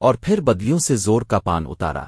اور پھر بدلیوں سے زور کا پان اتارا۔